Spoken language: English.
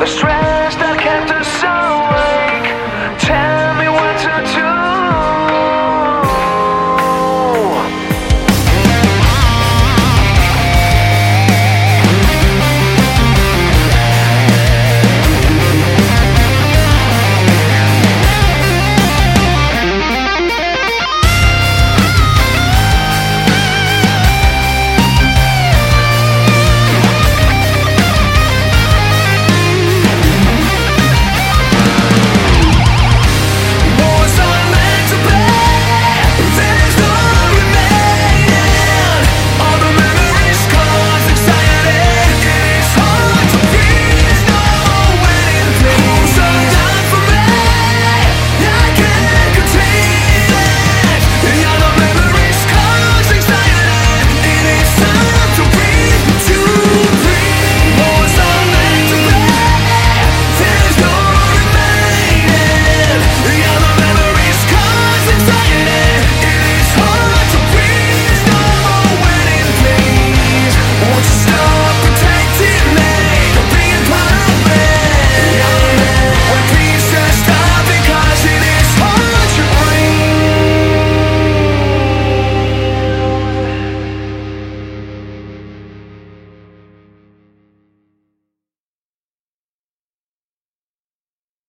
The stress.